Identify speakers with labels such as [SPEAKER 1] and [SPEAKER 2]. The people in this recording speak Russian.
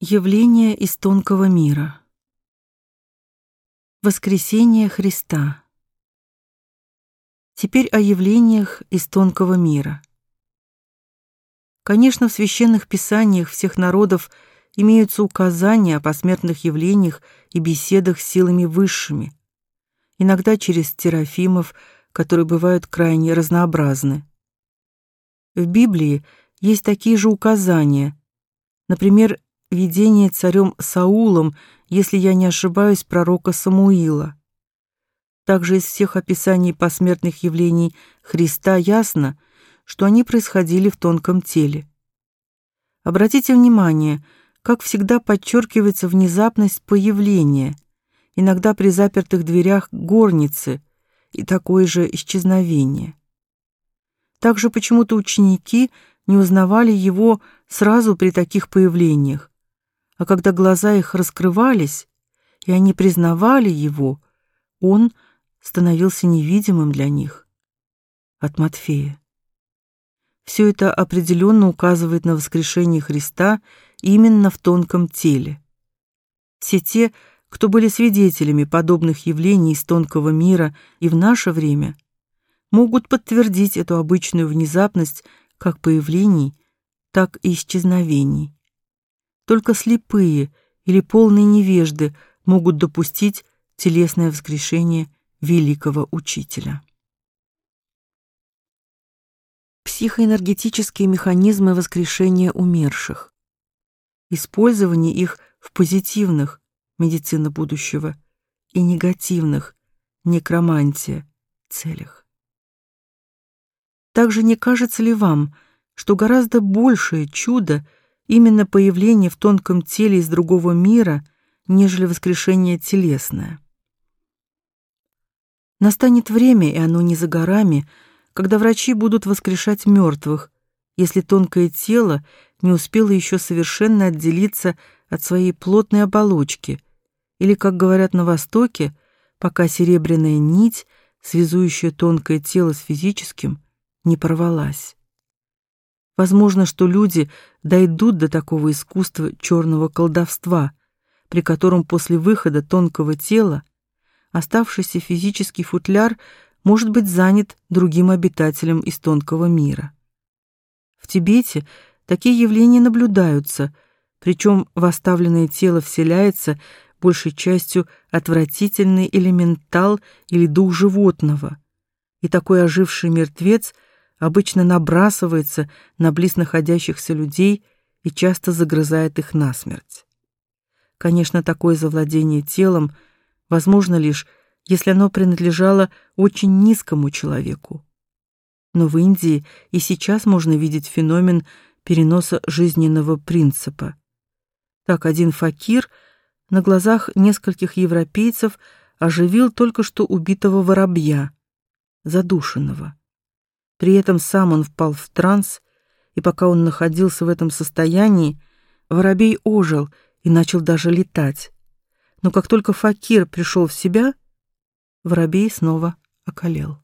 [SPEAKER 1] Явление из тонкого мира. Воскресение Христа. Теперь о явлениях из тонкого мира. Конечно, в священных писаниях всех народов имеются указания о посмертных явлениях и беседах с силами высшими, иногда через терафимов, которые бывают крайне разнообразны. В Библии есть такие же указания. Например, видение царем Саулом, если я не ошибаюсь, пророка Самуила. Также из всех описаний посмертных явлений Христа ясно, что они происходили в тонком теле. Обратите внимание, как всегда подчеркивается внезапность появления, иногда при запертых дверях горницы и такое же исчезновение. Также почему-то ученики не узнавали его сразу при таких появлениях, а когда глаза их раскрывались, и они признавали его, он становился невидимым для них. От Матфея. Все это определенно указывает на воскрешение Христа именно в тонком теле. Все те, кто были свидетелями подобных явлений из тонкого мира и в наше время, могут подтвердить эту обычную внезапность как появлений, так и исчезновений. Только слепые или полные невежды могут допустить телесное воскрешение великого учителя. Психоэнергетические механизмы воскрешения умерших. Использование их в позитивных медицина будущего и негативных некромантия целях. Также не кажется ли вам, что гораздо большее чудо именно появление в тонком теле из другого мира, нежели воскрешение телесное. Настанет время, и оно не за горами, когда врачи будут воскрешать мертвых, если тонкое тело не успело еще совершенно отделиться от своей плотной оболочки, или, как говорят на Востоке, пока серебряная нить, связующая тонкое тело с физическим, не порвалась. Возможно, что люди дойдут до такого искусства черного колдовства, при котором после выхода тонкого тела оставшийся физический футляр может быть занят другим обитателем из тонкого мира. В Тибете такие явления наблюдаются, причем в оставленное тело вселяется большей частью отвратительный элементал или дух животного, и такой оживший мертвец обычно набрасывается на близ находящихся людей и часто загрызает их насмерть. Конечно, такое завладение телом возможно лишь, если оно принадлежало очень низкому человеку. Но в Индии и сейчас можно видеть феномен переноса жизненного принципа. Так один факир на глазах нескольких европейцев оживил только что убитого воробья, задушенного. При этом сам он впал в транс, и пока он находился в этом состоянии, воробей ожил и начал даже летать. Но как только факир пришел в себя, воробей снова околел.